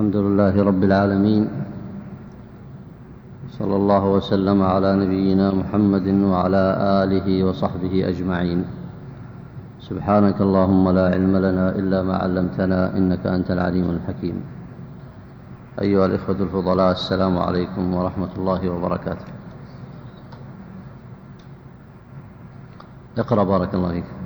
الحمد لله رب العالمين صلى الله وسلم على نبينا محمد وعلى آله وصحبه أجمعين. سبحانك اللهم لا علم لنا إلا ما علمتنا إنك أنت العليم الحكيم. أيها الإخوة الفضلاء السلام عليكم ورحمة الله وبركاته. اقرأ بارك الله فيك.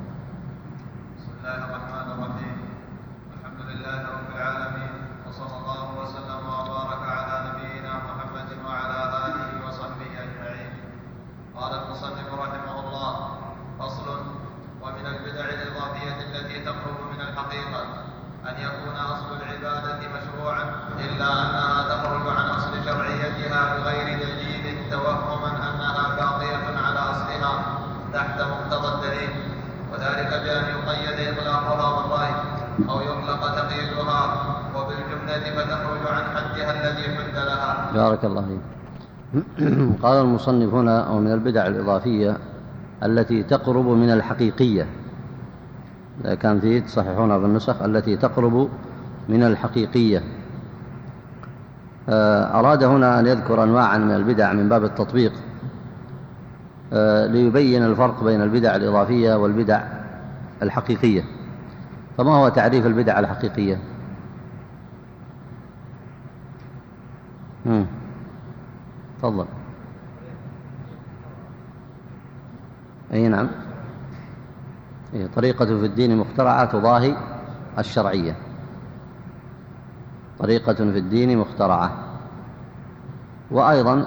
المصنف هنا أو من البدع الإضافية التي تقرب من الحقيقية. كان فيه تصححونها بالنسخ التي تقرب من الحقيقية. آه، أراد هنا أن يذكر أنواعا من البدع من باب التطبيق آه، ليبين الفرق بين البدع الإضافية والبدع الحقيقية. فما هو تعريف البدع الحقيقية؟ تفضل أي نعم. هي طريقة في الدين مخترعة تضاهي الشرعية. طريقة في الدين مخترعة. وأيضا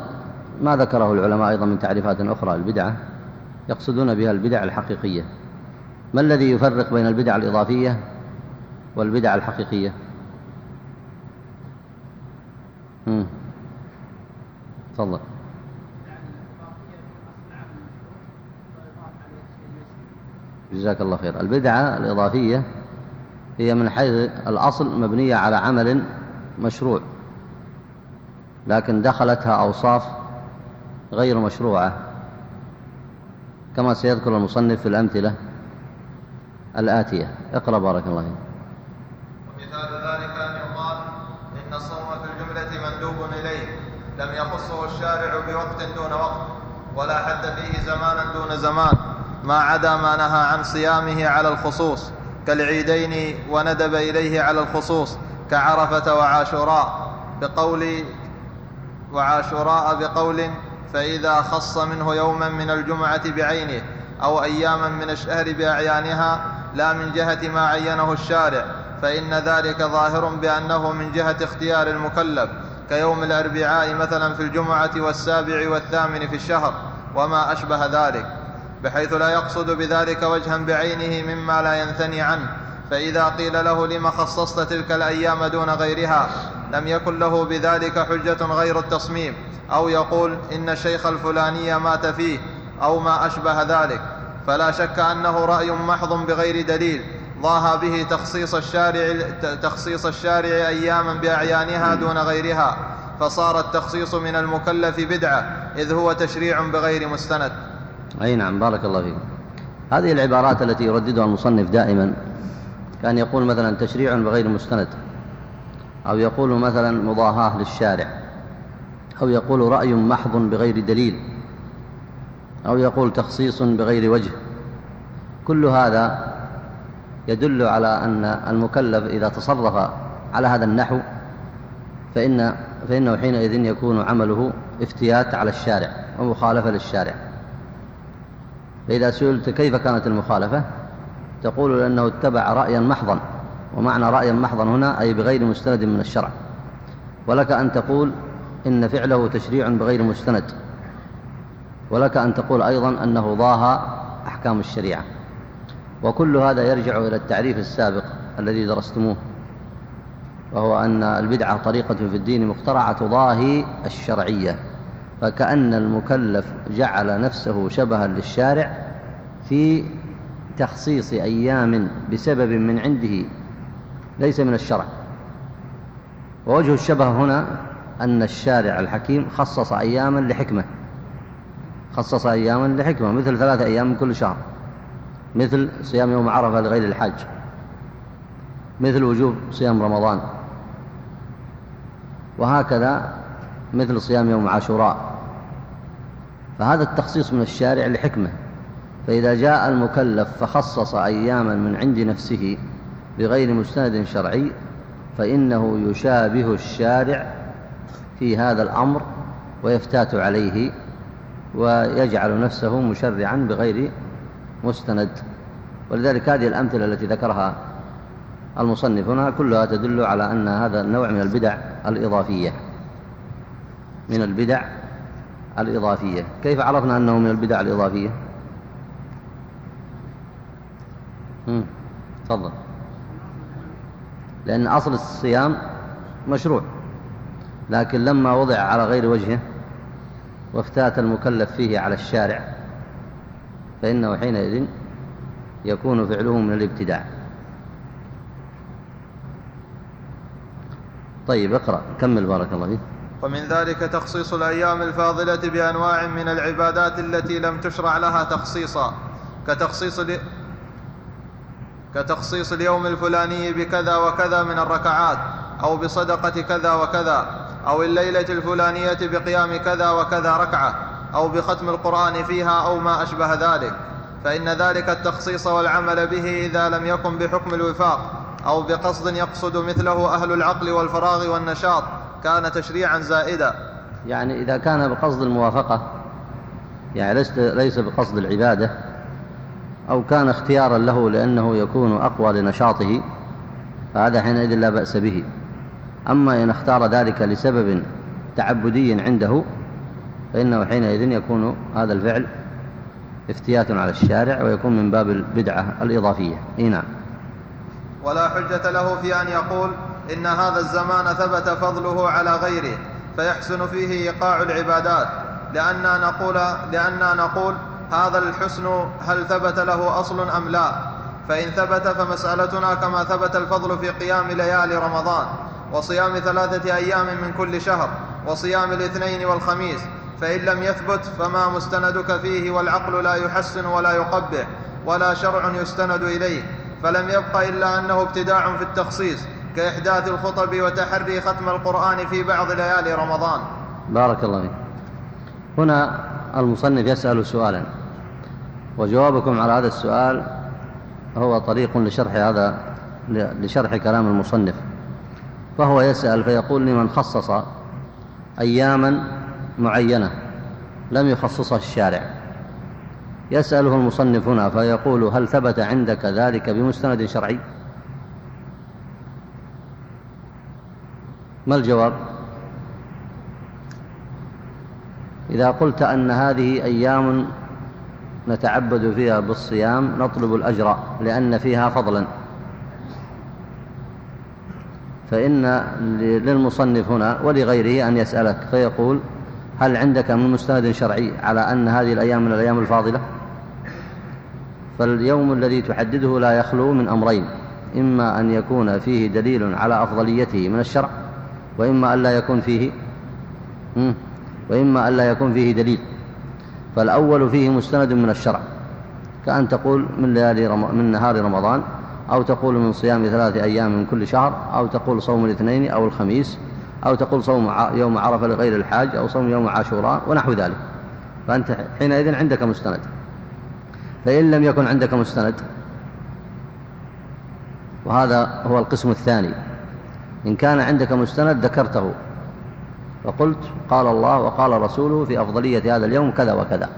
ما ذكره العلماء أيضا من تعريفات أخرى البدعة يقصدون بها البدع الحقيقية. ما الذي يفرق بين البدع الإضافية والبدع الحقيقية؟ تفضل. جزاك الله خير. البدعة الإضافية هي من حيث الأصل مبنية على عمل مشروع لكن دخلتها أوصاف غير مشروعة كما سيذكر المصنف في الأمثلة الآتية. اقرأ بارك الله فيك. ومثال ذلك أن يقال إن الصوم في الجملة مندوب إليه لم يخصه الشارع بوقت دون وقت ولا حد فيه زمانا دون زمان. ما عدا ما نهى عن صيامه على الخصوص كالعيدين وندب إليه على الخصوص كعرفة وعاشوراء بقول وعاشوراء بقول فإذا خص منه يوما من الجمعة بعينه أو أياما من الشهر بأعيانها لا من جهة ما عينه الشارع فإن ذلك ظاهر بأنه من جهة اختيار المكلف كيوم الأربعاء مثلا في الجمعة والسابع والثامن في الشهر وما أشبه ذلك. بحيث لا يقصد بذلك وجها بعينه مما لا ينثني عنه. فإذا قيل له لم خصصت تلك الأيام دون غيرها لم يكن له بذلك حجة غير التصميم أو يقول إن الشيخ الفلاني مات فيه أو ما أشبه ذلك. فلا شك أنه رأي محض بغير دليل ضاهى به تخصيص الشارع تخصيص الشارع أياما بأعيانها دون غيرها. فصار التخصيص من المكلف بدعة إذ هو تشريع بغير مستند. أي نعم بارك الله فيك. هذه العبارات التي يرددها المصنف دائما كان يقول مثلا تشريع بغير مستند أو يقول مثلا مضاهاة للشارع أو يقول رأي محض بغير دليل أو يقول تخصيص بغير وجه. كل هذا يدل على أن المكلف إذا تصرف على هذا النحو فإن فإنه حينئذ يكون عمله افتيات على الشارع ومخالفة للشارع. فإذا سئلت كيف كانت المخالفة؟ تقول لأنه اتبع رأيا محضا ومعنى رأيا محضا هنا أي بغير مستند من الشرع. ولك أن تقول إن فعله تشريع بغير مستند. ولك أن تقول أيضا أنه ضاهى أحكام الشريعة. وكل هذا يرجع إلى التعريف السابق الذي درستموه وهو أن البدعة طريقة في الدين مخترعة تضاهي الشرعية. فكأن المكلف جعل نفسه شبها للشارع في تخصيص أيام بسبب من عنده ليس من الشرع. ووجه الشبه هنا أن الشارع الحكيم خصص أياما لحكمة خصص أياما لحكمة مثل ثلاثة أيام من كل شهر مثل صيام يوم عرفة لغير الحاج مثل وجوب صيام رمضان وهكذا مثل صيام يوم عاشوراء. فهذا التخصيص من الشارع لحكمة. فإذا جاء المكلف فخصص أياما من عند نفسه بغير مستند شرعي فإنه يشابه الشارع في هذا الأمر ويفتات عليه ويجعل نفسه مشرعا بغير مستند. ولذلك هذه الأمثلة التي ذكرها المصنف هنا كلها تدل على أن هذا النوع من البدع الإضافية. من البدع الإضافية. كيف عرفنا أنه من البدع الإضافية؟ تفضل. لأن أصل الصيام مشروع لكن لما وضع على غير وجهه وافتات المكلف فيه على الشارع فإنه حينئذ يكون فعله من الابتداع. طيب اقرأ كمل بارك الله فيك. ومن ذلك تخصيص الأيام الفاضلة بأنواع من العبادات التي لم تشرع لها تخصيصا كتخصيص كتخصيص اليوم الفلاني بكذا وكذا من الركعات أو بصدقة كذا وكذا أو الليلة الفلانية بقيام كذا وكذا ركعة أو بختم القرآن فيها أو ما أشبه ذلك. فإن ذلك التخصيص والعمل به إذا لم يكن بحكم الوفاق أو بقصد يقصد مثله أهل العقل والفراغ والنشاط. كان تشريعا زائدا. يعني إذا كان بقصد الموافقة يعني ليس بقصد العبادة أو كان اختيارا له لأنه يكون أقوى لنشاطه فهذا حينئذ لا بأس به. أما إن اختار ذلك لسبب تعبدي عنده فإنه حينئذ يكون هذا الفعل افتيات على الشارع ويكون من باب البدعة الإضافية. إيه نعم. ولا حجة له في أن يقول إن هذا الزمان ثبت فضله على غيره فيحسن فيه إيقاع العبادات. لأننا نقول, لأننا نقول هذا الحسن هل ثبت له أصل أم لا؟ فإن ثبت فمسألتنا كما ثبت الفضل في قيام ليالي رمضان وصيام ثلاثة أيام من كل شهر وصيام الاثنين والخميس. فإن لم يثبت فما مستندك فيه والعقل لا يحسن ولا يقبح ولا شرع يستند إليه. فلم يبق إلا أنه ابتداع في التخصيص. كإحداث الخطب وتحري ختم القرآن في بعض ليالي رمضان. بارك الله فيك. هنا المصنف يسأل سؤالا. وجوابكم على هذا السؤال هو طريق لشرح هذا لشرح كلام المصنف. فهو يسأل فيقول لمن خصص أياما معينة لم يخصصها الشارع. يسأله المصنف هنا فيقول هل ثبت عندك ذلك بمستند شرعي؟ ما الجواب؟ إذا قلت أن هذه أيام نتعبد فيها بالصيام نطلب الأجر لأن فيها فضلا. فإن للمصنف هنا ولغيره أن يسألك فيقول هل عندك من مستند شرعي على أن هذه الأيام من الأيام الفاضلة؟ فاليوم الذي تحدده لا يخلو من أمرين إما أن يكون فيه دليل على أفضليته من الشرع وإما أن لا يكون فيه وإما أن لا يكون فيه دليل. فالأول فيه مستند من الشرع. كأن تقول من, ليالي رم... من نهار رمضان أو تقول من صيام ثلاثة أيام من كل شهر أو تقول صوم الاثنين أو الخميس أو تقول صوم يوم عرفة لغير الحاج أو صوم يوم عاشوراء ونحو ذلك. فأنت حينئذ عندك مستند. فإن لم يكن عندك مستند وهذا هو القسم الثاني. إن كان عندك مستند ذكرته. فقلت قال الله وقال رسوله في أفضلية هذا اليوم كذا وكذا.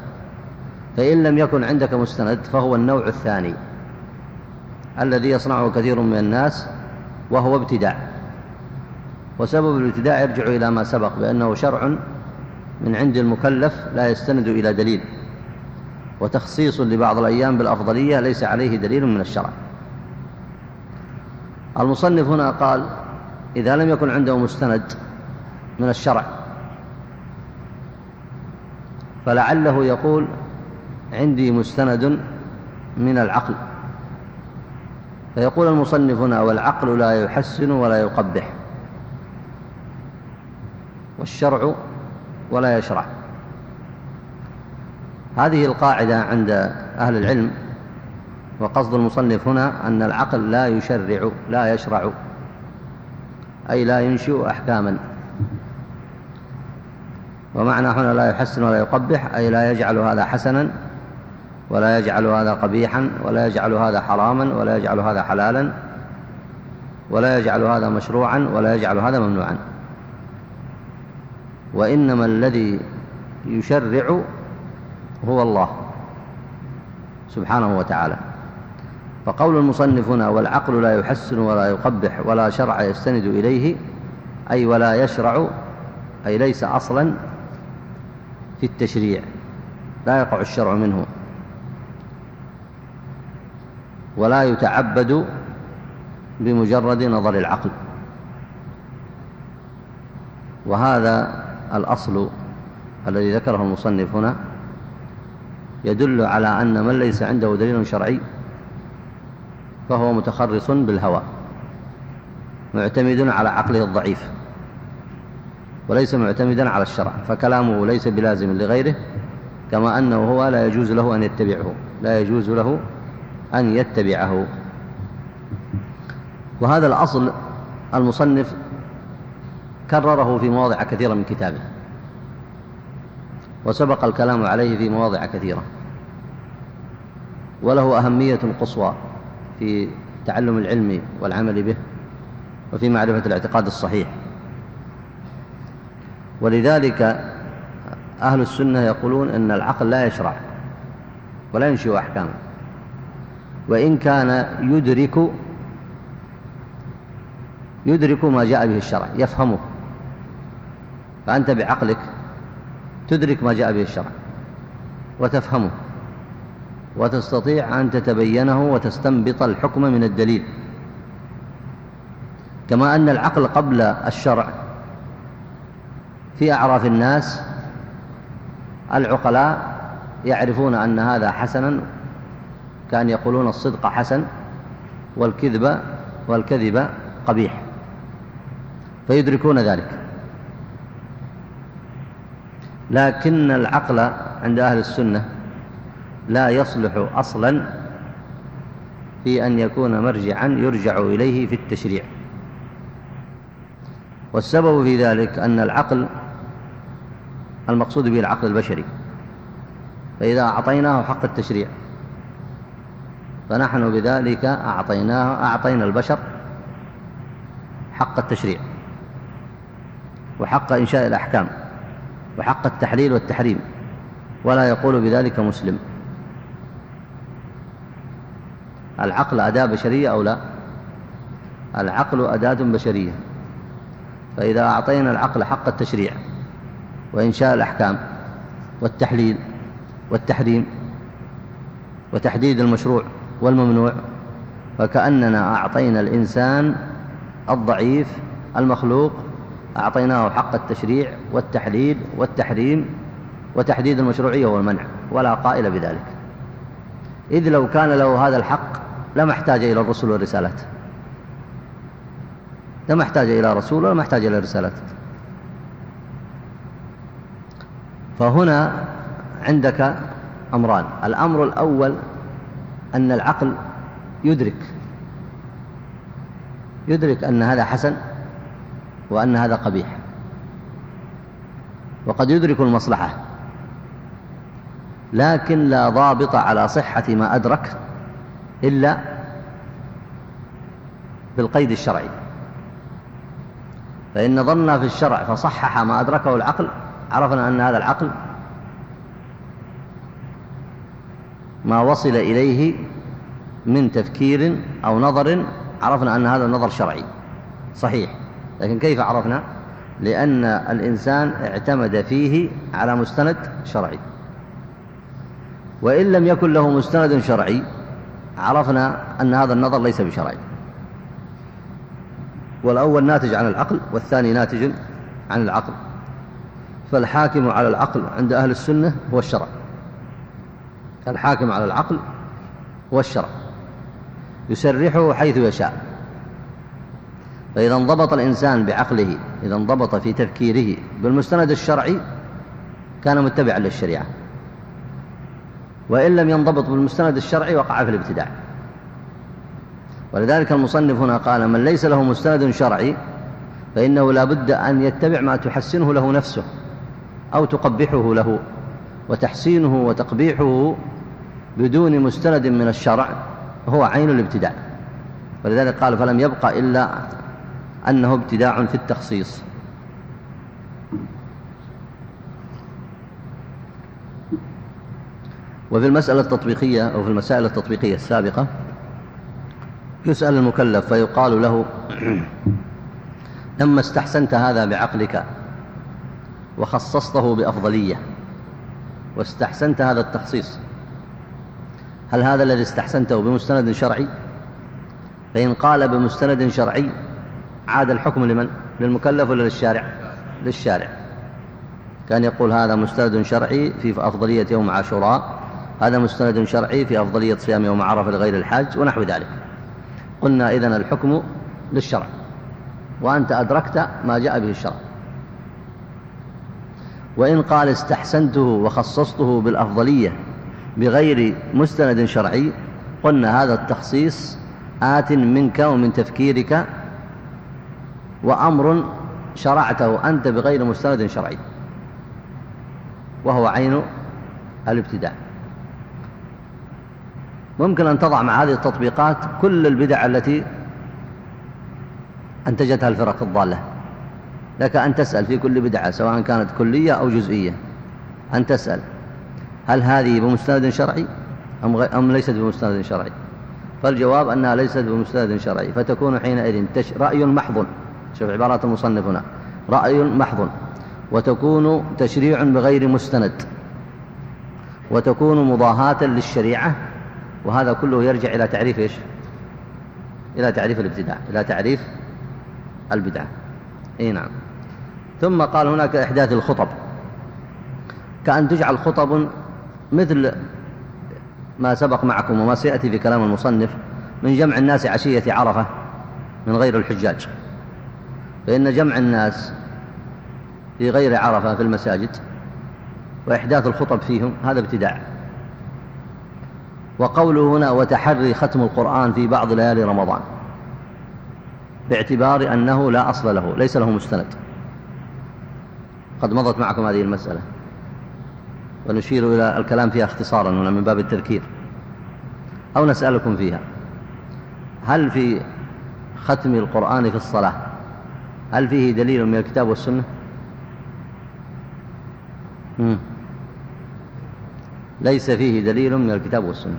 فإن لم يكن عندك مستند فهو النوع الثاني الذي يصنعه كثير من الناس وهو ابتداع. وسبب الابتداع يرجع إلى ما سبق بأنه شرع من عند المكلف لا يستند إلى دليل. وتخصيص لبعض الأيام بالأفضلية ليس عليه دليل من الشرع. المصنف هنا قال إذا لم يكن عنده مستند من الشرع فلعله يقول عندي مستند من العقل. فيقول المصنف هنا والعقل لا يحسن ولا يقبح والشرع ولا يشرع. هذه القاعدة عند أهل العلم وقصد المصنف هنا أن العقل لا يشرع لا يشرع. أي لا ينشئ أحكاما. ومعنى هنا لا يحسن ولا يقبح أي لا يجعل هذا حسنا ولا يجعل هذا قبيحا ولا يجعل هذا حراما ولا يجعل هذا حلالا ولا يجعل هذا مشروعا ولا يجعل هذا ممنوعا. وإنما الذي يشرع هو الله سبحانه وتعالى. فقول المصنف هنا والعقل لا يحسن ولا يقبح ولا شرع يستند إليه أي ولا يشرع أي ليس أصلا في التشريع لا يقع الشرع منه. ولا يتعبد بمجرد نظر العقل. وهذا الأصل الذي ذكره المصنف هنا يدل على أن من ليس عنده دليل شرعي فهو متخرص بالهوى معتمد على عقله الضعيف وليس معتمدا على الشرع فكلامه ليس بلازم لغيره كما أنه هو لا يجوز له أن يتبعه لا يجوز له أن يتبعه. وهذا الأصل المصنف كرره في مواضع كثيرة من كتابه وسبق الكلام عليه في مواضع كثيرة وله أهمية قصوى. في تعلم العلم والعمل به وفي معرفة الاعتقاد الصحيح. ولذلك أهل السنة يقولون أن العقل لا يشرع ولا ينشئ أحكاما وإن كان يدرك يدرك ما جاء به الشرع يفهمه. فأنت بعقلك تدرك ما جاء به الشرع وتفهمه. وتستطيع أن تتبينه وتستنبط الحكم من الدليل. كما أن العقل قبل الشرع. في أعراف الناس العقلاء يعرفون أن هذا حسنا كأن يقولون الصدق حسن والكذب والكذب قبيح. فيدركون ذلك. لكن العقل عند أهل السنة لا يصلح أصلا في أن يكون مرجعا يرجع إليه في التشريع. والسبب في ذلك أن العقل المقصود به العقل البشري. فإذا أعطيناه حق التشريع فنحن بذلك أعطيناه أعطينا البشر حق التشريع وحق إنشاء الأحكام وحق التحليل والتحريم ولا يقول بذلك مسلم. العقل أداة بشرية أو لا؟ العقل أداة بشرية. فإذا أعطينا العقل حق التشريع وإنشاء الأحكام والتحليل والتحريم وتحديد المشروع والممنوع فكأننا أعطينا الإنسان الضعيف المخلوق أعطيناه حق التشريع والتحليل والتحريم وتحديد المشروعية والمنع ولا قائل بذلك. إذ لو كان له هذا الحق لما احتاج إلى الرسل والرسالات. لما احتاج إلى رسول ولا احتاج إلى رسالات. فهنا عندك أمران. الأمر الأول أن العقل يدرك. يدرك أن هذا حسن وأن هذا قبيح. وقد يدرك المصلحة. لكن لا ضابط على صحة ما أدرك إلا بالقيد الشرعي. فإن ظننا في الشرع فصحح ما أدركه العقل عرفنا أن هذا العقل ما وصل إليه من تفكير أو نظر عرفنا أن هذا النظر شرعي صحيح. لكن كيف عرفنا؟ لأن الإنسان اعتمد فيه على مستند شرعي. وإن لم يكن له مستند شرعي عرفنا أن هذا النظر ليس بشرعي. والأول ناتج عن العقل والثاني ناتج عن العقل. فالحاكم على العقل عند أهل السنة هو الشرع. الحاكم على العقل هو الشرع. يسرحه حيث يشاء. فإذا انضبط الإنسان بعقله إذا انضبط في تفكيره بالمستند الشرعي كان متبعا للشريعة. وإن لم ينضبط بالمستند الشرعي وقع في الابتداع. ولذلك المصنف هنا قال من ليس له مستند شرعي فإنه لا بد أن يتبع ما تحسنه له نفسه أو تقبحه له وتحسينه وتقبيحه بدون مستند من الشرع هو عين الابتداع. ولذلك قال فلم يبقى إلا أنه ابتداع في التخصيص. وفي المسألة التطبيقية أو في المسائل التطبيقية السابقة يسأل المكلف فيقال له لما استحسنت هذا بعقلك وخصصته بأفضلية واستحسنت هذا التخصيص هل هذا الذي استحسنته بمستند شرعي؟ فإن قال بمستند شرعي عاد الحكم لمن؟ للمكلف ولا للشارع؟ للشارع. كان يقول هذا مستند شرعي في أفضلية يوم عاشوراء هذا مستند شرعي في أفضلية صيام يوم عرفة لغير الحاج ونحو ذلك. قلنا إذن الحكم للشرع. وأنت أدركت ما جاء به الشرع. وإن قال استحسنته وخصصته بالأفضلية بغير مستند شرعي قلنا هذا التخصيص آت منك ومن تفكيرك وأمر شرعته أنت بغير مستند شرعي. وهو عين الابتداع ممكن أن تضع مع هذه التطبيقات كل البدع التي أنتجتها الفرق الضالة. لك أن تسأل في كل بدعة سواء كانت كلية أو جزئية. أن تسأل هل هذه بمستند شرعي أم, غي... أم ليست بمستند شرعي؟ فالجواب أنها ليست بمستند شرعي. فتكون حينئذ تش... رأي محض. شوف عبارات المصنف هنا. رأي محض. وتكون تشريع بغير مستند. وتكون مضاهاة للشريعة وهذا كله يرجع إلى تعريف إيش؟ إلى تعريف الابتداع إلى تعريف البدعة إي نعم. ثم قال هناك إحداث الخطب. كأن تجعل خطب مثل ما سبق معكم وما سيأتي في كلام المصنف من جمع الناس عشية عرفة من غير الحجاج. فإن جمع الناس في غير عرفة في المساجد وإحداث الخطب فيهم هذا ابتداع. وقوله هنا وتحري ختم القرآن في بعض ليالي رمضان باعتبار أنه لا أصل له ليس له مستند. قد مضت معكم هذه المسألة. ونشير إلى الكلام فيها اختصارا هنا من باب التذكير. أو نسألكم فيها. هل في ختم القرآن في الصلاة هل فيه دليل من الكتاب والسنة؟ مم. ليس فيه دليل من الكتاب والسنة.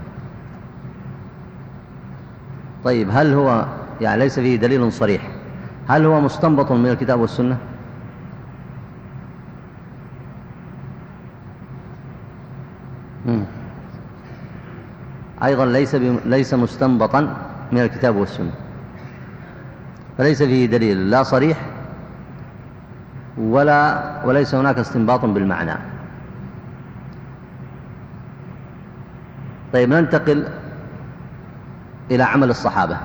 طيب هل هو يعني ليس فيه دليل صريح؟ هل هو مستنبط من الكتاب والسنة. أيضا ليس, ليس مستنبطا من الكتاب والسنة. فليس فيه دليل لا صريح ولا وليس هناك استنباط بالمعنى. طيب ننتقل إلى عمل الصحابة.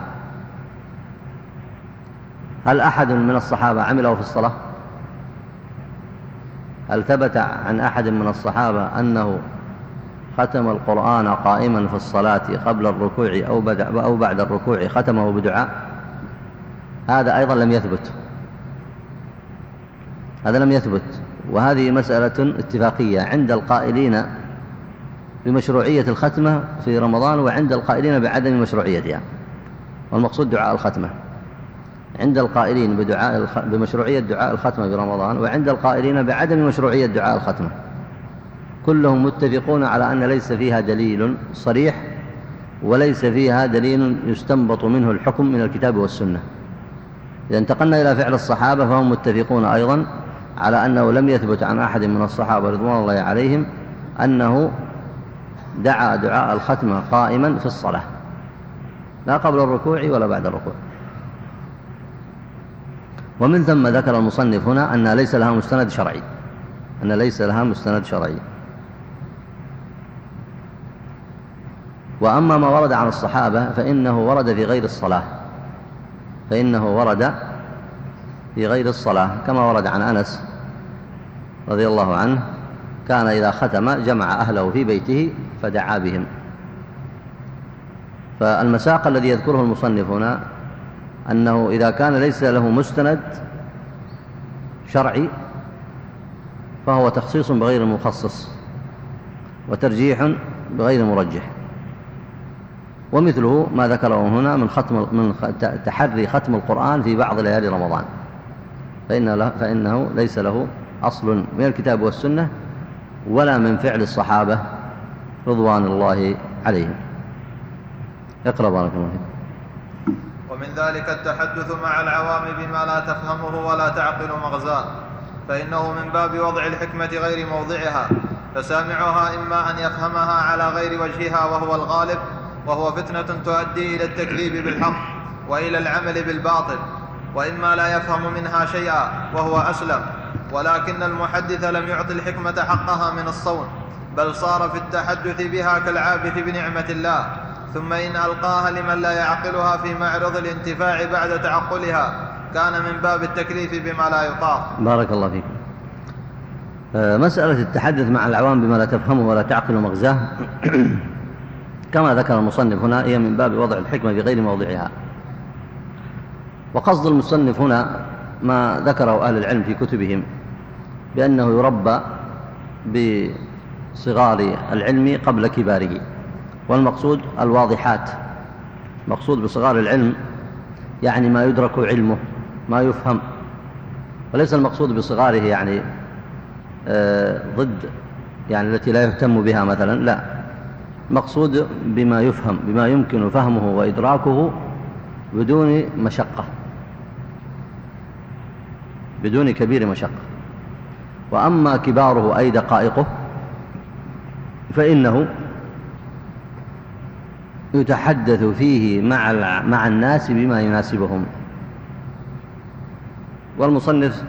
هل أحد من الصحابة عمله في الصلاة؟ هل ثبت عن أحد من الصحابة أنه ختم القرآن قائما في الصلاة قبل الركوع أو, أو بعد الركوع ختمه بدعاء؟ هذا أيضا لم يثبت. هذا لم يثبت وهذه مسألة اتفاقية عند القائلين بمشروعية الختمة في رمضان وعند القائلين بعدم مشروعيتها. والمقصود دعاء الختمة. عند القائلين بدعاء الخ... بمشروعية دعاء الختمة في رمضان وعند القائلين بعدم مشروعية دعاء الختمة. كلهم متفقون على أن ليس فيها دليل صريح وليس فيها دليل يستنبط منه الحكم من الكتاب والسنة. إذا انتقلنا إلى فعل الصحابة فهم متفقون أيضا على أنه لم يثبت عن أحد من الصحابة رضوان الله عليهم أنه دعا دعاء الختمة قائما في الصلاة. لا قبل الركوع ولا بعد الركوع. ومن ثم ذكر المصنف هنا أن ليس لها مستند شرعي. أن ليس لها مستند شرعي. وأما ما ورد عن الصحابة فإنه ورد في غير الصلاة. فإنه ورد في غير الصلاة. كما ورد عن أنس رضي الله عنه كان إذا ختم جمع أهله في بيته فدعا بهم. فالمساق الذي يذكره المصنف هنا أنه إذا كان ليس له مستند شرعي فهو تخصيص بغير مخصص وترجيح بغير مرجح. ومثله ما ذكره هنا من ختم من تحري ختم القرآن في بعض ليالي رمضان. فإن له فإنه ليس له أصل من الكتاب والسنة ولا من فعل الصحابة. رضوان الله عليهم. اقرأ بارك الله فيك. ومن ذلك التحدث مع العوام بما لا تفهمه ولا تعقل مغزاه فإنه من باب وضع الحكمة غير موضعها فسامعها إما أن يفهمها على غير وجهها وهو الغالب وهو فتنة تؤدي إلى التكذيب بالحق وإلى العمل بالباطل وإما لا يفهم منها شيئا وهو أسلم ولكن المحدث لم يعط الحكمة حقها من الصون. بل صار في التحدث بها كالعابث بنعمة الله ثم إن ألقاها لمن لا يعقلها في معرض الانتفاع بعد تعقلها كان من باب التكليف بما لا يطاق. بارك الله فيك. آه، مسألة التحدث مع العوام بما لا تفهمه ولا تعقل مغزاه كما ذكر المصنف هنا هي من باب وضع الحكمة في غير موضعها. وقصد المصنف هنا ما ذكره أهل العلم في كتبهم بأنه يربى بصغار العلم قبل كباره. والمقصود الواضحات. مقصود بصغار العلم يعني ما يدرك علمه ما يفهم. وليس المقصود بصغاره يعني آه، ضد يعني التي لا يهتم بها مثلا لا. مقصود بما يفهم بما يمكن فهمه وإدراكه بدون مشقة. بدون كبير مشقة. وأما كباره أي دقائقه فإنه يتحدث فيه مع مع الناس بما يناسبهم. والمصنف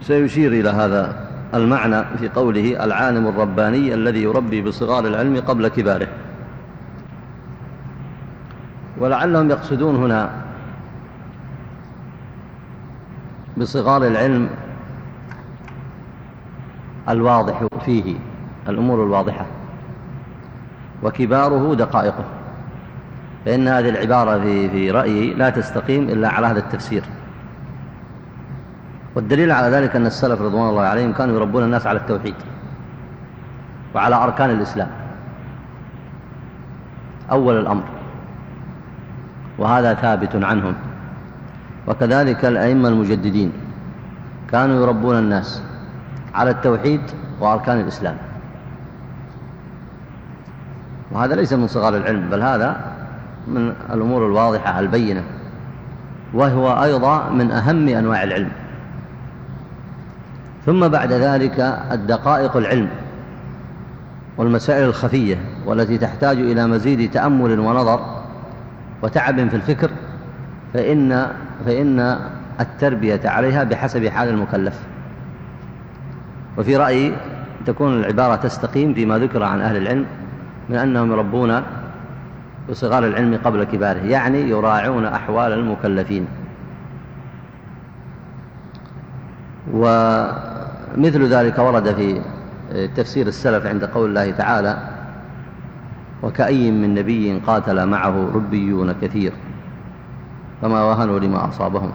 سيشير إلى هذا المعنى في قوله العالم الرباني الذي يربي بصغار العلم قبل كباره. ولعلهم يقصدون هنا بصغار العلم الواضح فيه. الأمور الواضحة. وكباره دقائقه. فإن هذه العبارة في, في رأيي لا تستقيم إلا على هذا التفسير. والدليل على ذلك أن السلف رضوان الله عليهم كانوا يربون الناس على التوحيد. وعلى أركان الإسلام. أول الأمر. وهذا ثابت عنهم. وكذلك الأئمة المجددين كانوا يربون الناس على التوحيد وأركان الإسلام. وهذا ليس من صغار العلم بل هذا من الأمور الواضحة البينة وهو أيضا من أهم أنواع العلم. ثم بعد ذلك الدقائق العلم والمسائل الخفية والتي تحتاج إلى مزيد تأمل ونظر وتعب في الفكر فإن, فإن التربية عليها بحسب حال المكلف. وفي رأيي تكون العبارة تستقيم فيما ذكر عن أهل العلم من أنهم يربون بصغار العلم قبل كباره يعني يراعون أحوال المكلفين. ومثل ذلك ورد في تفسير السلف عند قول الله تعالى وكأي من نبي قاتل معه ربيون كثير فما وهنوا لما أصابهم.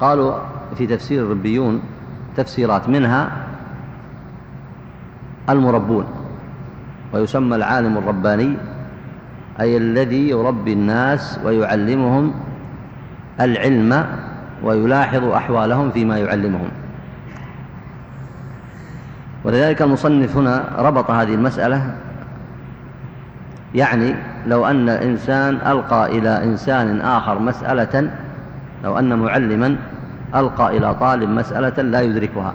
قالوا في تفسير الربيون تفسيرات منها المربون. ويسمى العالم الرباني أي الذي يربي الناس ويعلمهم العلم ويلاحظ أحوالهم فيما يعلمهم. ولذلك المصنف هنا ربط هذه المسألة يعني لو أن إنسان ألقى إلى إنسان آخر مسألة لو أن معلما ألقى إلى طالب مسألة لا يدركها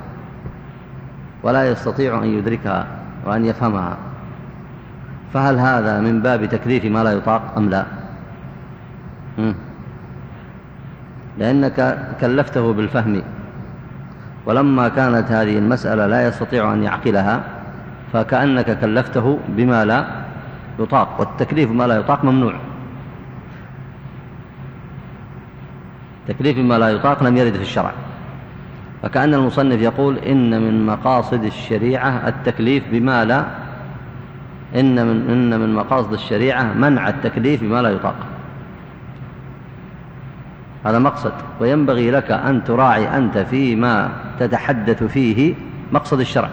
ولا يستطيع أن يدركها وأن يفهمها. فهل هذا من باب تكليف ما لا يطاق أم لا؟ لأنك كلفته بالفهم ولما كانت هذه المسألة لا يستطيع أن يعقلها فكأنك كلفته بما لا يطاق والتكليف بما لا يطاق ممنوع. تكليف بما لا يطاق لم يرد في الشرع. فكأن المصنف يقول إن من مقاصد الشريعة التكليف بما لا إن من, إن من مقاصد الشريعة منع التكليف بما لا يطاق. هذا مقصد. وينبغي لك أن تراعي أنت فيما تتحدث فيه مقصد الشرع.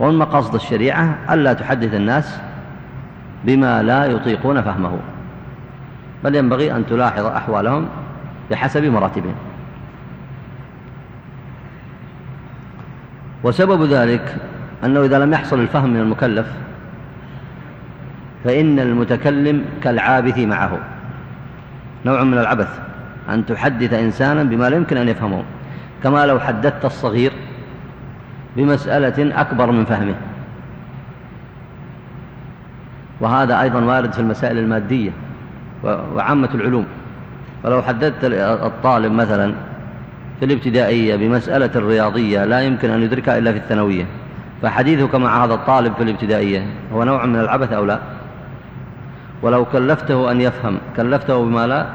ومن مقاصد الشريعة ألا تحدث الناس بما لا يطيقون فهمه. بل ينبغي أن تلاحظ أحوالهم بحسب مراتبهم. وسبب ذلك أنه إذا لم يحصل الفهم من المكلف فإن المتكلم كالعابث معه. نوع من العبث أن تحدث إنسانا بما لا يمكن أن يفهمه كما لو حدثت الصغير بمسألة أكبر من فهمه. وهذا أيضا وارد في المسائل المادية وعامة العلوم. فلو حددت الطالب مثلا في الابتدائية بمسألة الرياضية لا يمكن أن يدركها إلا في الثانوية فحديثك مع هذا الطالب في الابتدائية هو نوع من العبث أو لا؟ ولو كلفته أن يفهم كلفته بما لا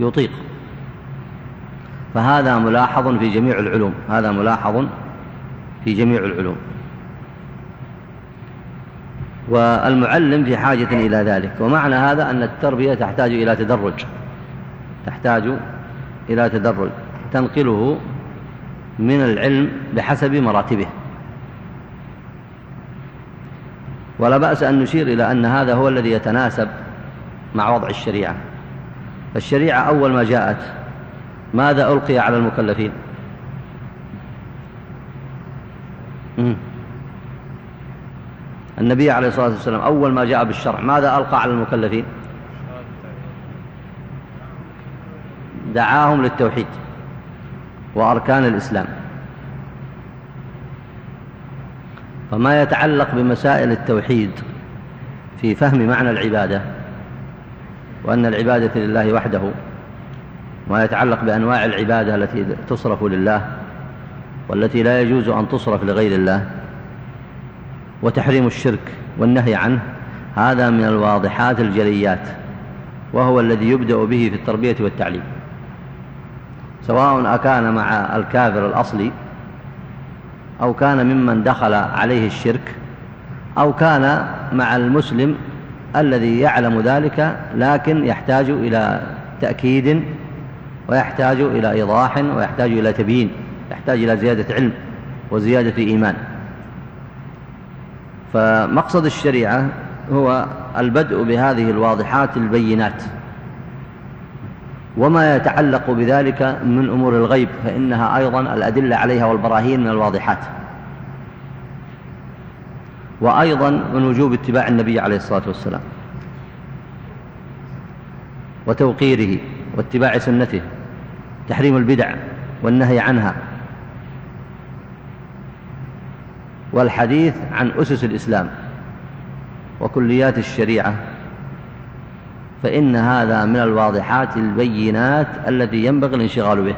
يطيق. فهذا ملاحظ في جميع العلوم هذا ملاحظ في جميع العلوم. والمعلم في حاجة إلى ذلك. ومعنى هذا أن التربية تحتاج إلى تدرج تحتاج إلى تدرج. تنقله من العلم بحسب مراتبه. ولا بأس أن نشير إلى أن هذا هو الذي يتناسب مع وضع الشريعة. الشريعة أول ما جاءت ماذا ألقي على المكلفين؟ النبي عليه الصلاة والسلام أول ما جاء بالشرع ماذا ألقى على المكلفين؟ دعاهم للتوحيد وأركان الإسلام. فما يتعلق بمسائل التوحيد في فهم معنى العبادة وأن العبادة لله وحده ما يتعلق بأنواع العبادة التي تصرف لله والتي لا يجوز أن تصرف لغير الله وتحريم الشرك والنهي عنه هذا من الواضحات الجليات وهو الذي يبدأ به في التربية والتعليم. سواء أكان مع الكافر الأصلي أو كان ممن دخل عليه الشرك أو كان مع المسلم الذي يعلم ذلك لكن يحتاج إلى تأكيد ويحتاج إلى إيضاح ويحتاج إلى تبيين يحتاج إلى زيادة علم وزيادة إيمان. فمقصد الشريعة هو البدء بهذه الواضحات البينات. وما يتعلق بذلك من أمور الغيب فإنها أيضا الأدلة عليها والبراهين من الواضحات. وأيضا من وجوب اتباع النبي عليه الصلاة والسلام وتوقيره واتباع سنته تحريم البدع والنهي عنها. والحديث عن أسس الإسلام وكليات الشريعة فإن هذا من الواضحات البينات الذي ينبغي الانشغال به.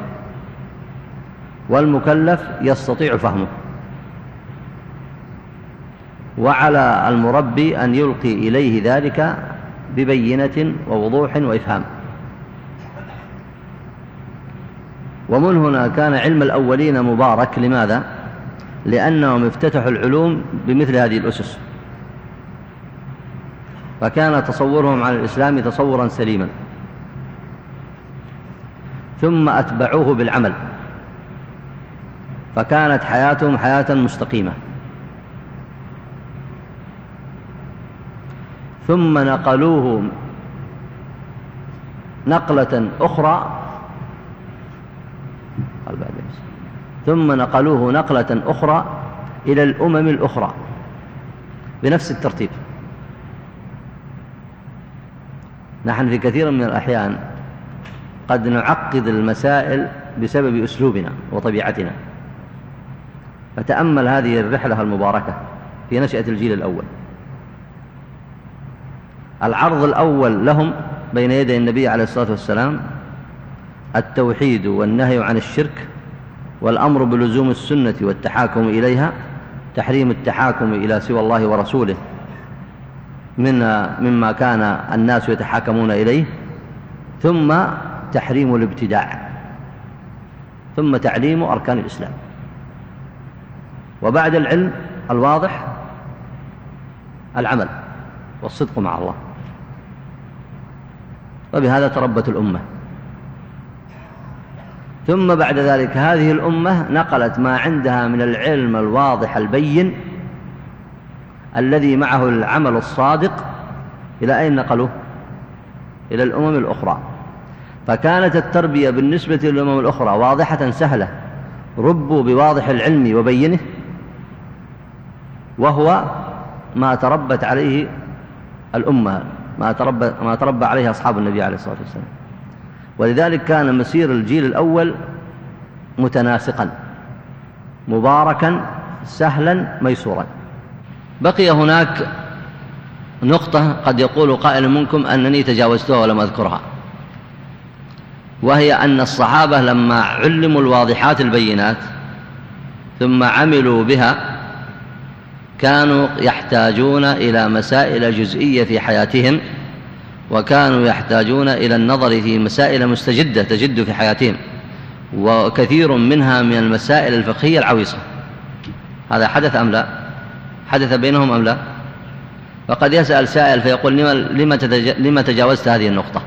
والمكلف يستطيع فهمه. وعلى المربي أن يلقي إليه ذلك ببينة ووضوح وإفهام. ومن هنا كان علم الأولين مبارك. لماذا؟ لأنهم افتتحوا العلوم بمثل هذه الأسس. فكان تصورهم عن الإسلام تصورا سليما. ثم أتبعوه بالعمل. فكانت حياتهم حياة مستقيمة. ثم نقلوه نقلة أخرى. ثم نقلوه نقلة أخرى إلى الأمم الأخرى. بنفس الترتيب. نحن في كثير من الأحيان قد نعقد المسائل بسبب أسلوبنا وطبيعتنا. فتأمل هذه الرحلة المباركة في نشأة الجيل الأول. العرض الأول لهم بين يدي النبي عليه الصلاة والسلام التوحيد والنهي عن الشرك والأمر بلزوم السنة والتحاكم إليها تحريم التحاكم إلى سوى الله ورسوله. من مما كان الناس يتحاكمون إليه ثم تحريم الابتداع ثم تعليم أركان الإسلام. وبعد العلم الواضح العمل والصدق مع الله. وبهذا تربت الأمة. ثم بعد ذلك هذه الأمة نقلت ما عندها من العلم الواضح البين الذي معه العمل الصادق إلى أين نقلوه؟ إلى الأمم الأخرى. فكانت التربية بالنسبة للأمم الأخرى واضحة سهلة. ربوا بواضح العلم وبينه وهو ما تربت عليه الأمة ما تربى, ما تربى عليه أصحاب النبي عليه الصلاة والسلام. ولذلك كان مسير الجيل الأول متناسقا مباركا سهلا ميسورا. بقي هناك نقطة قد يقول قائل منكم أنني تجاوزتها ولم أذكرها وهي أن الصحابة لما علموا الواضحات البينات ثم عملوا بها كانوا يحتاجون إلى مسائل جزئية في حياتهم وكانوا يحتاجون إلى النظر في مسائل مستجدة تجد في حياتهم وكثير منها من المسائل الفقهية العويصة. هذا حدث أم لا؟ حدث بينهم أم لا؟ فقد يسأل سائل فيقول لما تجاوزت هذه النقطة؟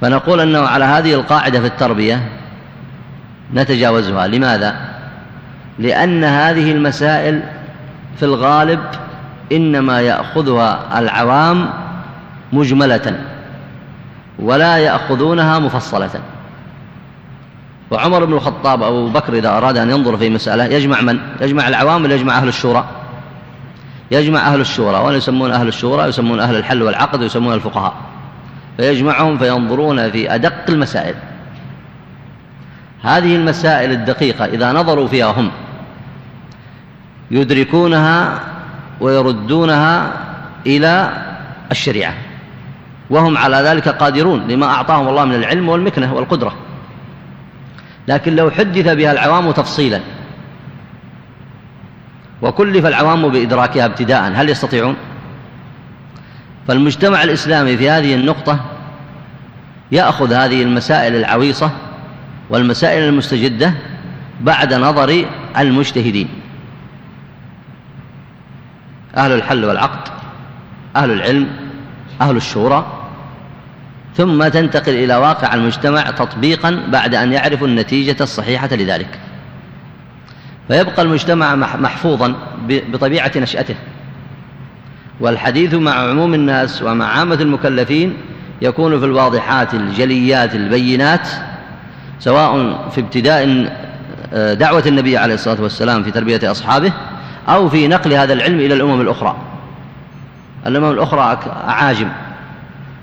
فنقول أنه على هذه القاعدة في التربية نتجاوزها. لماذا؟ لأن هذه المسائل في الغالب إنما يأخذها العوام مجملة ولا يأخذونها مفصلة. وعمر بن الخطاب أو بكر إذا أراد أن ينظر في مسألة يجمع من؟ يجمع العوام ولا يجمع أهل الشورى؟ يجمع أهل الشورى ولا يسمون أهل الشورى يسمون أهل الحل والعقد ويسمون الفقهاء؟ فيجمعهم فينظرون في أدق المسائل. هذه المسائل الدقيقة إذا نظروا فيها هم يدركونها ويردونها إلى الشريعة وهم على ذلك قادرون لما أعطاهم الله من العلم والمكنة والقدرة. لكن لو حدث بها العوام تفصيلا. وكلف العوام بإدراكها ابتداء. هل يستطيعون؟ فالمجتمع الإسلامي في هذه النقطة يأخذ هذه المسائل العويصة والمسائل المستجدة بعد نظر المجتهدين. أهل الحل والعقد أهل العلم أهل الشورى ثم تنتقل إلى واقع المجتمع تطبيقا بعد أن يعرفوا النتيجة الصحيحة لذلك. فيبقى المجتمع محفوظا بطبيعة نشأته. والحديث مع عموم الناس ومع عامة المكلفين يكون في الواضحات الجليات البينات سواء في ابتداء آه، دعوة النبي عليه الصلاة والسلام في تربية أصحابه أو في نقل هذا العلم إلى الأمم الأخرى. الأمم الأخرى أعاجم.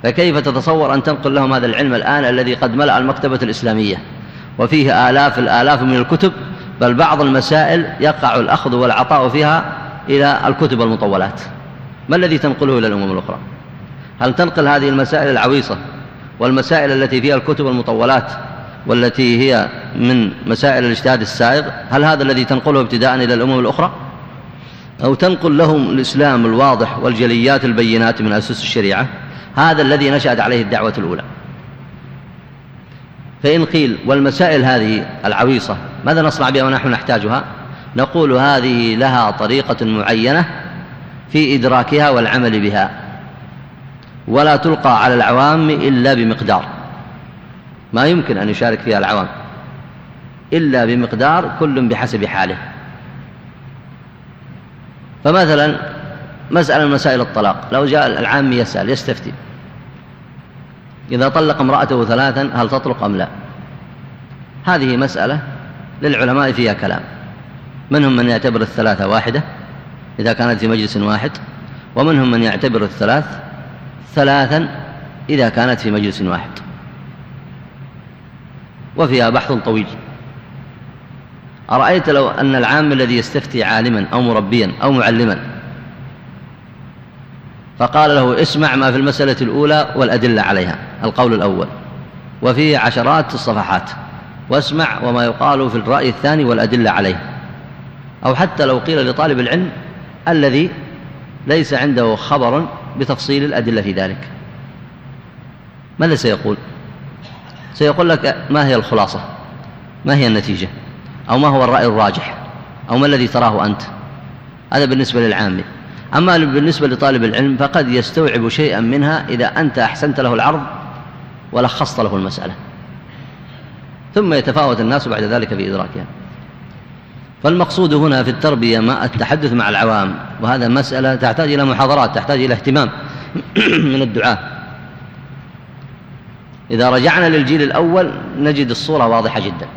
فكيف تتصور أن تنقل لهم هذا العلم الآن الذي قد ملأ المكتبة الإسلامية؟ وفيه آلاف الآلاف من الكتب بل بعض المسائل يقع الأخذ والعطاء فيها إلى الكتب المطولات. ما الذي تنقله إلى الأمم الأخرى؟ هل تنقل هذه المسائل العويصة والمسائل التي فيها الكتب المطولات والتي هي من مسائل الاجتهاد السائغ؟ هل هذا الذي تنقله ابتداء إلى الأمم الأخرى؟ أو تنقل لهم الإسلام الواضح والجليات البينات من أسس الشريعة؟ هذا الذي نشأت عليه الدعوة الأولى. فإن قيل والمسائل هذه العويصة ماذا نصنع بها ونحن نحتاجها؟ نقول هذه لها طريقة معينة في إدراكها والعمل بها. ولا تلقى على العوام إلا بمقدار. ما يمكن أن يشارك فيها العوام. إلا بمقدار كل بحسب حاله. فمثلا مسألة من مسائل الطلاق. لو جاء العام يسأل يستفتي. إذا طلق امرأته ثلاثا هل تطلق أم لا؟ هذه مسألة للعلماء فيها كلام. منهم من يعتبر الثلاثة واحدة إذا كانت في مجلس واحد. ومنهم من يعتبر الثلاث ثلاثا إذا كانت في مجلس واحد. وفيها بحث طويل. أرأيت لو أن العام الذي يستفتي عالما أو مربيا أو معلما فقال له اسمع ما في المسألة الأولى والأدلة عليها القول الأول. وفيه عشرات الصفحات. واسمع وما يقال في الرأي الثاني والأدلة عليه. أو حتى لو قيل لطالب العلم الذي ليس عنده خبر بتفصيل الأدلة في ذلك. ماذا سيقول؟ سيقول لك ما هي الخلاصة؟ ما هي النتيجة؟ أو ما هو الرأي الراجح؟ أو ما الذي تراه أنت؟ هذا بالنسبة للعامة أما بالنسبة لطالب العلم فقد يستوعب شيئا منها إذا أنت أحسنت له العرض ولخصت له المسألة. ثم يتفاوت الناس بعد ذلك في إدراكها. فالمقصود هنا في التربية ما التحدث مع العوام وهذا مسألة تحتاج إلى محاضرات تحتاج إلى اهتمام من الدعاة. إذا رجعنا للجيل الأول نجد الصورة واضحة جدا.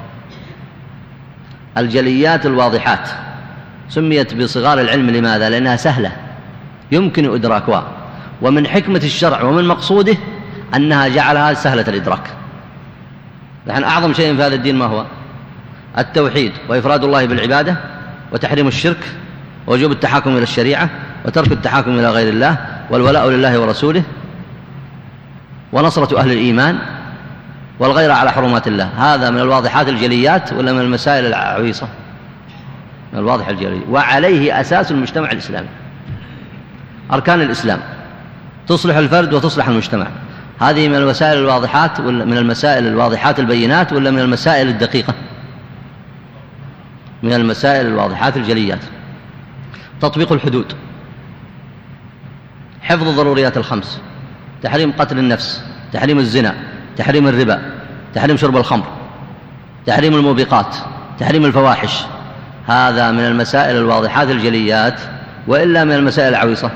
الجليات الواضحات سميت بصغار العلم لماذا؟ لأنها سهلة. يمكن إدراكها ومن حكمة الشرع ومن مقصوده أنها جعلها سهلة الإدراك. نحن أعظم شيء في هذا الدين ما هو؟ التوحيد وإفراد الله بالعبادة وتحريم الشرك ووجوب التحاكم إلى الشريعة وترك التحاكم إلى غير الله والولاء لله ورسوله ونصرة أهل الإيمان والغير على حرمات الله. هذا من الواضحات الجليات ولا من المسائل العويصة؟ من الواضح الجلي. وعليه أساس المجتمع الإسلامي. أركان الإسلام. تصلح الفرد وتصلح المجتمع. هذه من المسائل الواضحات ولا من المسائل الواضحات البينات ولا من المسائل الدقيقة؟ من المسائل الواضحات الجليات. تطبيق الحدود. حفظ الضروريات الخمس. تحريم قتل النفس. تحريم الزنا. تحريم الربا. تحريم شرب الخمر. تحريم الموبقات. تحريم الفواحش. هذا من المسائل الواضحات الجليات وإلا من المسائل العويصة.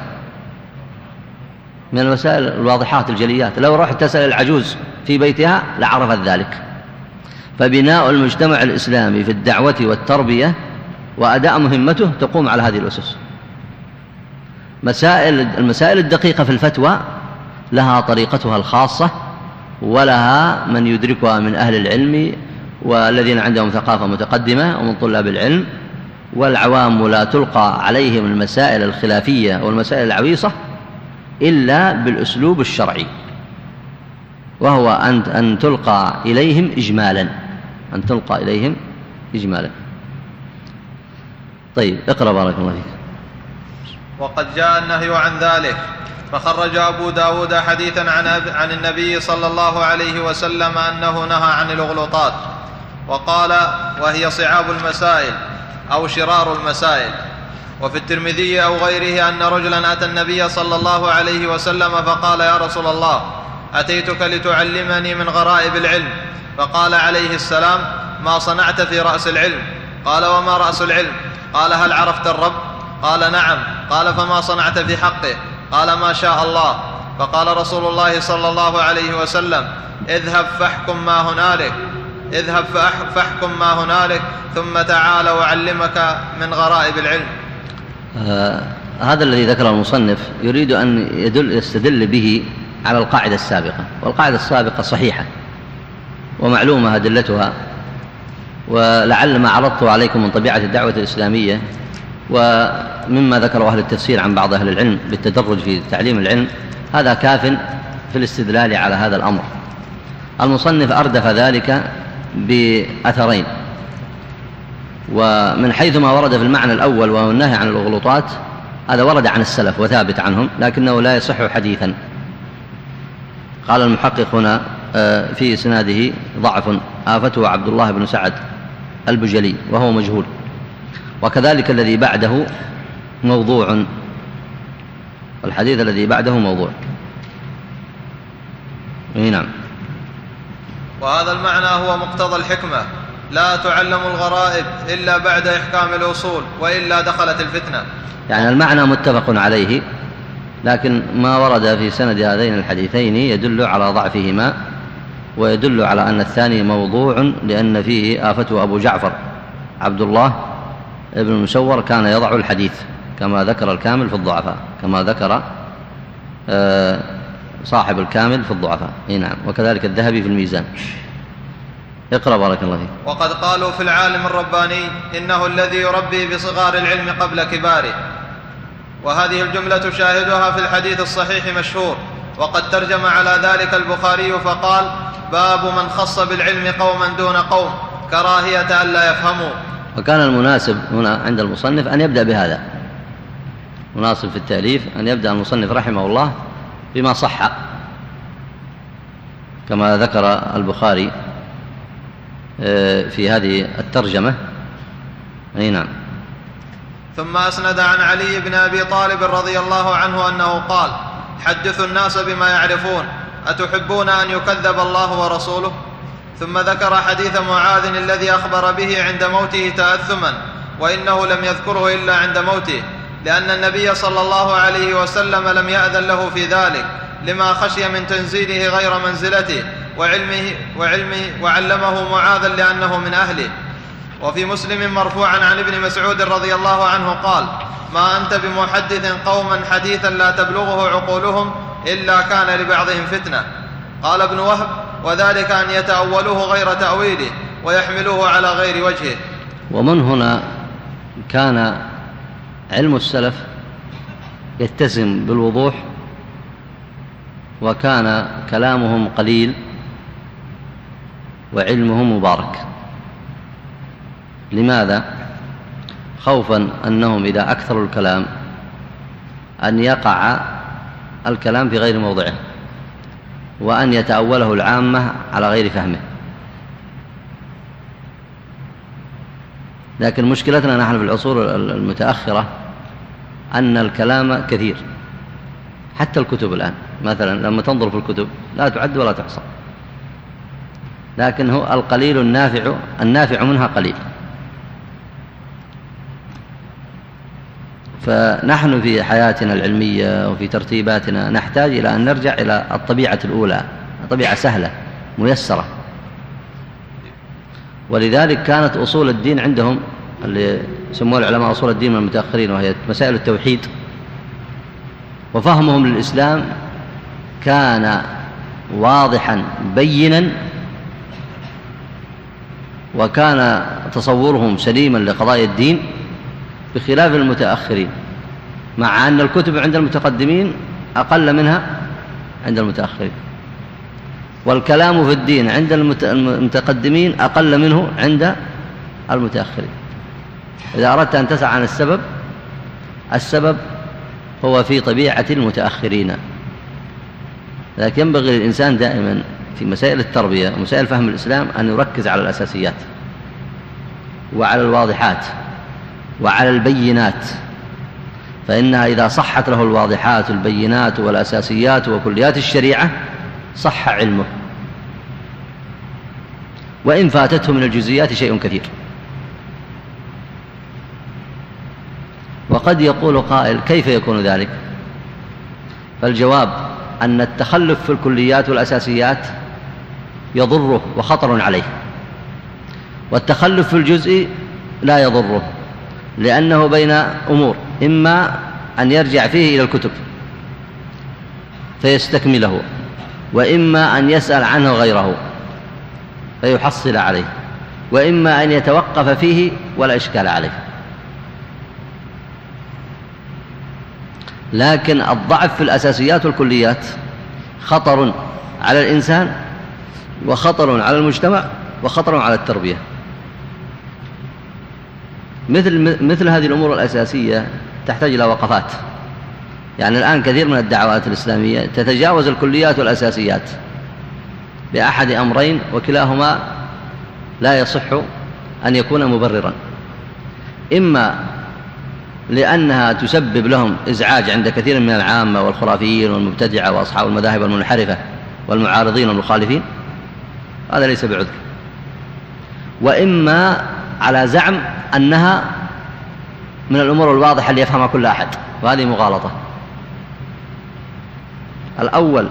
من المسائل الواضحات الجليات. لو رحت تسأل العجوز في بيتها لعرفت ذلك. فبناء المجتمع الإسلامي في الدعوة والتربية وأداء مهمته تقوم على هذه الأسس. مسائل المسائل الدقيقة في الفتوى لها طريقتها الخاصة ولها من يدركها من أهل العلم والذين عندهم ثقافة متقدمة ومن طلاب العلم. والعوام لا تلقى عليهم المسائل الخلافية والمسائل العويصة إلا بالأسلوب الشرعي. وهو أن أن تلقى إليهم إجمالا. أن تلقى إليهم إجمالا. طيب اقرأ بارك الله فيك. وقد جاء النهي عن ذلك فخرج أبو داود حديثا عن, عن النبي صلى الله عليه وسلم أنه نهى عن الأغلوطات وقال وهي صعاب المسائل أو شرار المسائل. وفي الترمذي أو غيره أن رجلا أتى النبي صلى الله عليه وسلم فقال يا رسول الله أتيتك لتعلمني من غرائب العلم؟ فقال عليه السلام ما صنعت في رأس العلم؟ قال وما رأس العلم؟ قال هل عرفت الرب؟ قال نعم. قال فما صنعت في حقه؟ قال ما شاء الله. فقال رسول الله صلى الله عليه وسلم اذهب فاحكم ما هنالك. اذهب فاحكم ما هنالك ثم تعال واعلمك من غرائب العلم. هذا الذي ذكره المصنف يريد أن يدل يستدل به على القاعدة السابقة والقاعدة السابقة صحيحة ومعلومة أدلتها ولعل ما عرضته عليكم من طبيعة الدعوة الإسلامية ومما ذكره أهل التفسير عن بعض أهل العلم بالتدرج في تعليم العلم هذا كاف في الاستدلال على هذا الأمر. المصنف أردف ذلك بأثرين. ومن حيث ما ورد في المعنى الأول وهو النهي عن الغلطات هذا ورد عن السلف وثابت عنهم لكنه لا يصح حديثا. قال المحقق هنا آه، في إسناده ضعف آفته عبد الله بن سعد البجلي وهو مجهول. وكذلك الذي بعده موضوع. الحديث الذي بعده موضوع. نعم. وهذا المعنى هو مقتضى الحكمة. لا تعلم الغرائب إلا بعد إحكام الأصول وإلا دخلت الفتنة. يعني المعنى متفق عليه لكن ما ورد في سند هذين الحديثين يدل على ضعفهما ويدل على أن الثاني موضوع لأن فيه آفته أبو جعفر. عبد الله ابن المسور كان يضع الحديث كما ذكر الكامل في الضعفاء كما ذكر آه، صاحب الكامل في الضعفاء. نعم. وكذلك الذهبي في الميزان. اقرأ بارك الله فيك. وقد قالوا في العالم الرباني إنه الذي يربي بصغار العلم قبل كباره. وهذه الجملة شاهدها في الحديث الصحيح مشهور. وقد ترجم على ذلك البخاري فقال باب من خص بالعلم قوما دون قوم كراهية ألا يفهموا. وكان المناسب هنا عند المصنف أن يبدأ بهذا. مناسب في التأليف أن يبدأ المصنف رحمه الله بما صح. كما ذكر البخاري في هذه الترجمة. أي نعم. ثم أسند عن علي بن أبي طالب رضي الله عنه أنه قال حدثوا الناس بما يعرفون. أتحبون أن يكذب الله ورسوله؟ ثم ذكر حديث معاذ الذي أخبر به عند موته تاثما وإنه لم يذكره إلا عند موته لأن النبي صلى الله عليه وسلم لم يأذن له في ذلك لما خشي من تنزيله غير منزلته وعلمه, وعلمه وعلمه معاذا لأنه من أهله. وفي مسلم مرفوعا عن ابن مسعود رضي الله عنه قال ما أنت بمحدث قوما حديثا لا تبلغه عقولهم إلا كان لبعضهم فتنة. قال ابن وهب وذلك أن يتاولوه غير تأويله ويحملوه على غير وجهه. ومن هنا كان علم السلف يتسم بالوضوح وكان كلامهم قليل وعلمهم مبارك. لماذا؟ خوفا أنهم إذا أكثروا الكلام أن يقع الكلام في غير موضعه وأن يتأوله العامة على غير فهمه. لكن مشكلتنا نحن في العصور المتأخرة أن الكلام كثير حتى الكتب الآن. مثلا لما تنظر في الكتب لا تعد ولا تحصى. لكن هو القليل النافع النافع منها قليل. فنحن في حياتنا العلمية وفي ترتيباتنا نحتاج إلى أن نرجع إلى الطبيعة الأولى طبيعة سهلة ميسرة. ولذلك كانت أصول الدين عندهم اللي سموه العلماء أصول الدين من المتأخرين وهي مسائل التوحيد. وفهمهم للإسلام كان واضحا بينا وكان تصورهم سليما لقضايا الدين بخلاف المتأخرين مع أن الكتب عند المتقدمين أقل منها عند المتأخرين. والكلام في الدين عند المتقدمين أقل منه عند المتأخرين. إذا أردت أن تسعى عن السبب السبب هو في طبيعة المتأخرين. لكن ينبغي للإنسان دائما في مسائل التربية ومسائل فهم الإسلام أن يركز على الأساسيات وعلى الواضحات وعلى البينات. فإنها إذا صحت له الواضحات والبينات والأساسيات وكليات الشريعة صح علمه. وإن فاتته من الجزئيات شيء كثير. وقد يقول قائل كيف يكون ذلك؟ فالجواب أن التخلف في الكليات والأساسيات يضره وخطر عليه والتخلف في الجزء لا يضره لأنه بين أمور إما أن يرجع فيه إلى الكتب فيستكمله وإما أن يسأل عنه غيره فيحصل عليه وإما أن يتوقف فيه ولا إشكال عليه. لكن الضعف في الأساسيات والكليات خطر على الإنسان وخطر على المجتمع وخطر على التربية. مثل مثل هذه الأمور الأساسية تحتاج إلى وقفات. يعني الآن كثير من الدعوات الإسلامية تتجاوز الكليات والأساسيات بأحد أمرين وكلاهما لا يصح أن يكون مبررا. إما لأنها تسبب لهم إزعاج عند كثير من العامة والخرافيين والمبتدعة وأصحاب المذاهب المنحرفة والمعارضين والمخالفين. هذا ليس بعذر. وإما على زعم أنها من الأمور الواضحة اللي يفهمها كل أحد وهذه مغالطة. الأول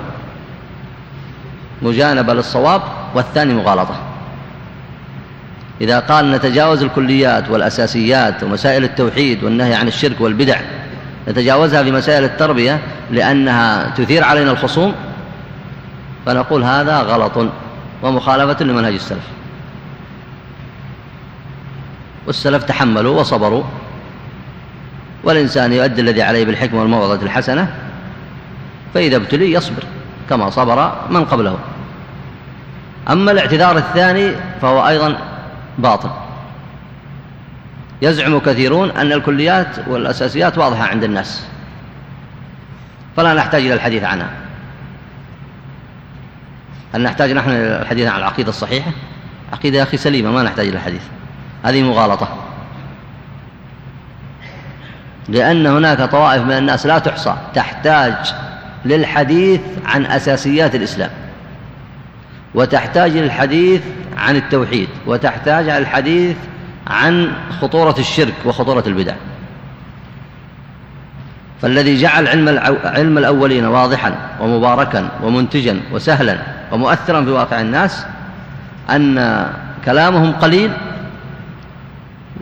مجانبة للصواب والثاني مغالطة. إذا قال نتجاوز الكليات والأساسيات ومسائل التوحيد والنهي عن الشرك والبدع نتجاوزها في مسائل التربية لأنها تثير علينا الخصوم؟ فنقول هذا غلط ومخالفة لمنهج السلف. والسلف تحملوا وصبروا والإنسان يؤدي الذي عليه بالحكمة والموعظة الحسنة فإذا ابتلي يصبر كما صبر من قبله. أما الاعتذار الثاني فهو أيضا باطل. يزعم كثيرون أن الكليات والأساسيات واضحة عند الناس. فلا نحتاج إلى الحديث عنها. هل نحتاج نحن الحديث عن العقيدة الصحيحة؟ عقيدة يا أخي سليمة ما نحتاج إلى الحديث. هذه مغالطة. لأن هناك طوائف من الناس لا تحصى تحتاج للحديث عن أساسيات الإسلام. وتحتاج للحديث عن التوحيد وتحتاج على الحديث عن خطورة الشرك وخطورة البدع. فالذي جعل علم, علم الأولين واضحا ومباركا ومنتجا وسهلا ومؤثرا في واقع الناس أن كلامهم قليل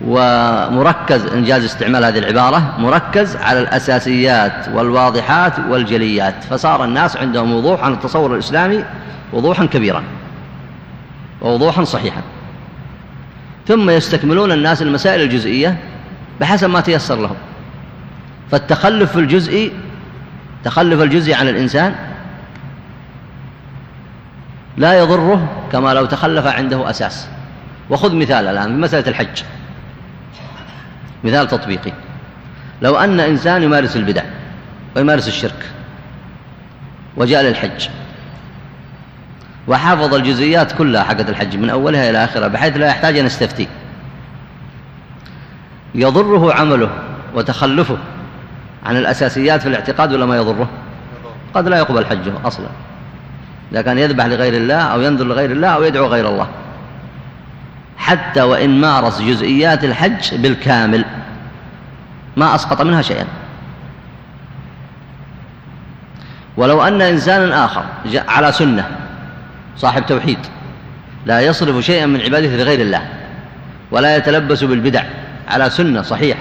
ومركز إنجاز استعمال هذه العبارة مركز على الأساسيات والواضحات والجليات. فصار الناس عندهم وضوح عن التصور الإسلامي وضوحا كبيرا ووضوحا صحيحا. ثم يستكملون الناس المسائل الجزئية بحسب ما تيسر لهم. فالتخلف في الجزء تخلف الجزء عن الإنسان لا يضره كما لو تخلف عنده أساس. وخذ مثال الآن في مسألة الحج. مثال تطبيقي. لو أن إنسان يمارس البدع ويمارس الشرك وجاء للحج وحافظ الجزئيات كلها حقت الحج من أولها إلى آخرها بحيث لا يحتاج أن يستفتي. يضره عمله وتخلفه عن الأساسيات في الاعتقاد ولا ما يضره؟ قد لا يقبل حجه أصلا. إذا كان يذبح لغير الله أو ينذر لغير الله أو يدعو غير الله. حتى وإن مارس جزئيات الحج بالكامل ما أسقط منها شيئا. ولو أن إنسانا آخر على سنة صاحب توحيد. لا يصرف شيئا من عبادته لغير الله ولا يتلبس بالبدع. على سنة صحيح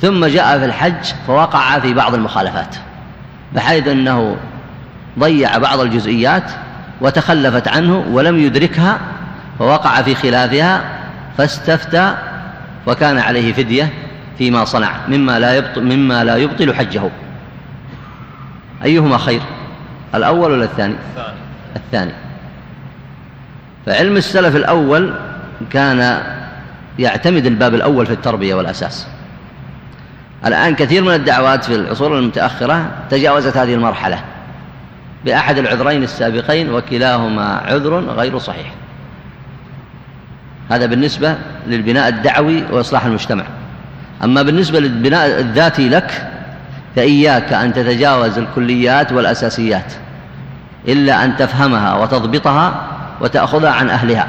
ثم جاء في الحج فوقع في بعض المخالفات بحيث أنه ضيع بعض الجزئيات وتخلفت عنه ولم يدركها فوقع في خلافها فاستفتى وكان عليه فدية فيما صنع مما لا يبطل, مما لا يبطل حجه. أيهما خير؟ الأول ولا الثاني؟ الثاني. فعلم السلف الأول كان يعتمد الباب الأول في التربية والأساس. الآن كثير من الدعوات في العصور المتأخرة تجاوزت هذه المرحلة. بأحد العذرين السابقين وكلاهما عذر غير صحيح. هذا بالنسبة للبناء الدعوي وإصلاح المجتمع. أما بالنسبة للبناء الذاتي لك فإياك أن تتجاوز الكليات والأساسيات. إلا أن تفهمها وتضبطها وتأخذها عن أهلها.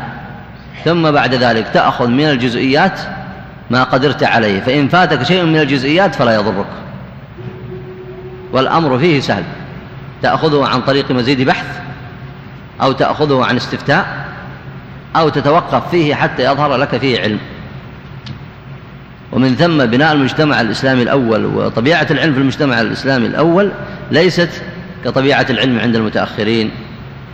ثم بعد ذلك تأخذ من الجزئيات ما قدرت عليه فإن فاتك شيء من الجزئيات فلا يضرك. والأمر فيه سهل. تأخذه عن طريق مزيد بحث أو تأخذه عن استفتاء أو تتوقف فيه حتى يظهر لك فيه علم. ومن ثم بناء المجتمع الإسلامي الأول وطبيعة العلم في المجتمع الإسلامي الأول ليست كطبيعة العلم عند المتأخرين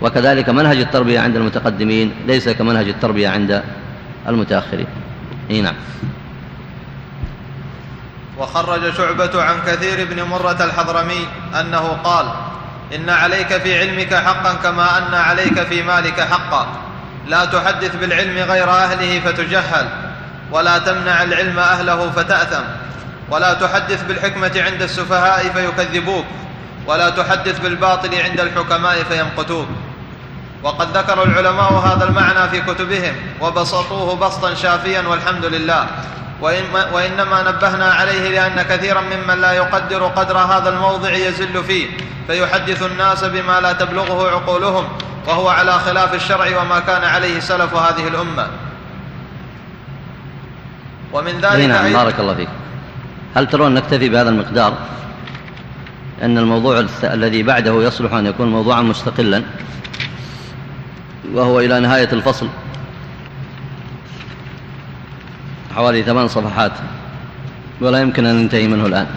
وكذلك منهج التربية عند المتقدمين ليس كمنهج التربية عند المتأخرين. إي نعم. وخرج شعبة عن كثير بن مرة الحضرمي أنه قال إن عليك في علمك حقا كما أن عليك في مالك حقا. لا تحدث بالعلم غير أهله فتجهل ولا تمنع العلم أهله فتأثم. ولا تحدث بالحكمة عند السفهاء فيكذبوك. ولا تحدث بالباطل عند الحكماء فيمقتوك. وقد ذكر العلماء هذا المعنى في كتبهم وبسطوه بسطا شافيا والحمد لله. وإنما نبهنا عليه لأن كثيرا ممن لا يقدر قدر هذا الموضع يزل فيه فيحدث الناس بما لا تبلغه عقولهم وهو على خلاف الشرع وما كان عليه سلف هذه الأمة. ومن ذلك نعم بارك الله فيك. هل ترون نكتفي بهذا المقدار؟ أن الموضوع الذي بعده يصلح أن يكون موضوعا مستقلا وهو إلى نهاية الفصل. حوالي ثمان صفحات ولا يمكن أن ننتهي منه الآن.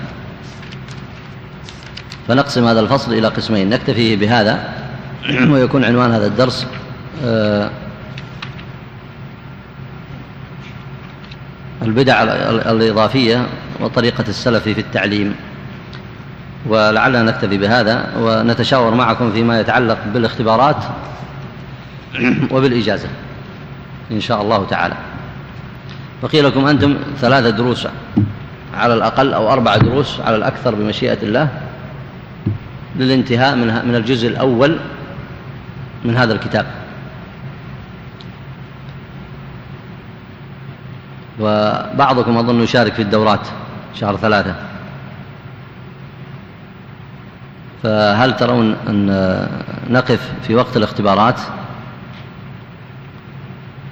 فنقسم هذا الفصل إلى قسمين نكتفي بهذا ويكون عنوان هذا الدرس آه، البدع الإضافية وطريقة السلف في التعليم. ولعلنا نكتفي بهذا ونتشاور معكم فيما يتعلق بالاختبارات وبالإجازة إن شاء الله تعالى. بقي لكم أنتم ثلاثة دروس على الأقل أو أربع دروس على الأكثر بمشيئة الله للانتهاء من الجزء الأول من هذا الكتاب. وبعضكم أظن يشارك في الدورات شهر ثلاثة. فهل ترون أن نقف في وقت الاختبارات؟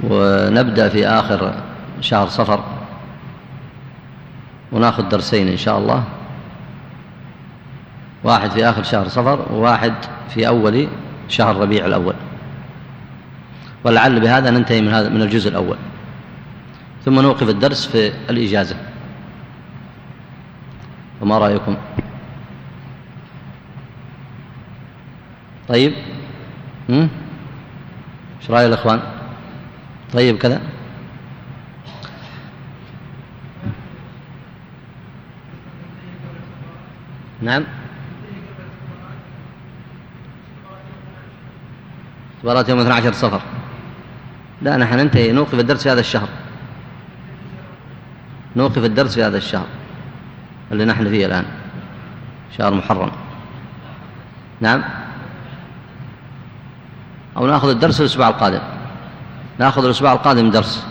ونبدأ في آخر شهر صفر. وناخذ درسين إن شاء الله. واحد في آخر شهر صفر وواحد في أول شهر ربيع الأول. ولعل بهذا ننتهي من هذا من الجزء الأول. ثم نوقف الدرس في الإجازة. فما رأيكم؟ طيب. إيش رأي الإخوان؟ طيب كذا. نعم. اختبارات يوم 12 صفر. لا نحن ننتهي. نوقف الدرس في هذا الشهر. نوقف الدرس في هذا الشهر اللي نحن فيه الآن. شهر محرم. نعم. أو نأخذ الدرس الأسبوع القادم. نأخذ الأسبوع القادم درس.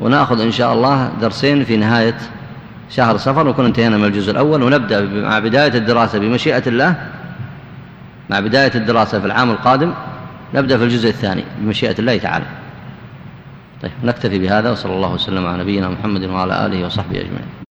ونأخذ إن شاء الله درسين في نهاية شهر صفر ونكون انتهينا من الجزء الأول ونبدأ مع بداية الدراسة بمشيئة الله مع بداية الدراسة في العام القادم نبدأ في الجزء الثاني بمشيئة الله تعالى. طيب نكتفي بهذا وصلى الله وسلم على نبينا محمد وعلى آله وصحبه أجمعين.